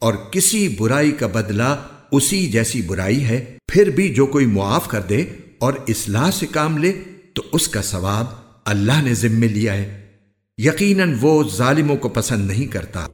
اور کسی برائی کا بدلہ اسی جیسی برائی ہے، پھر بھی جو کوئی معاف کر دے اور اصلاح سے کام لے، تو اس کا ثواب اللہ نے ذمہ لیا ہے۔ یقیناً وہ ظالموں کو پسند نہیں کرتا۔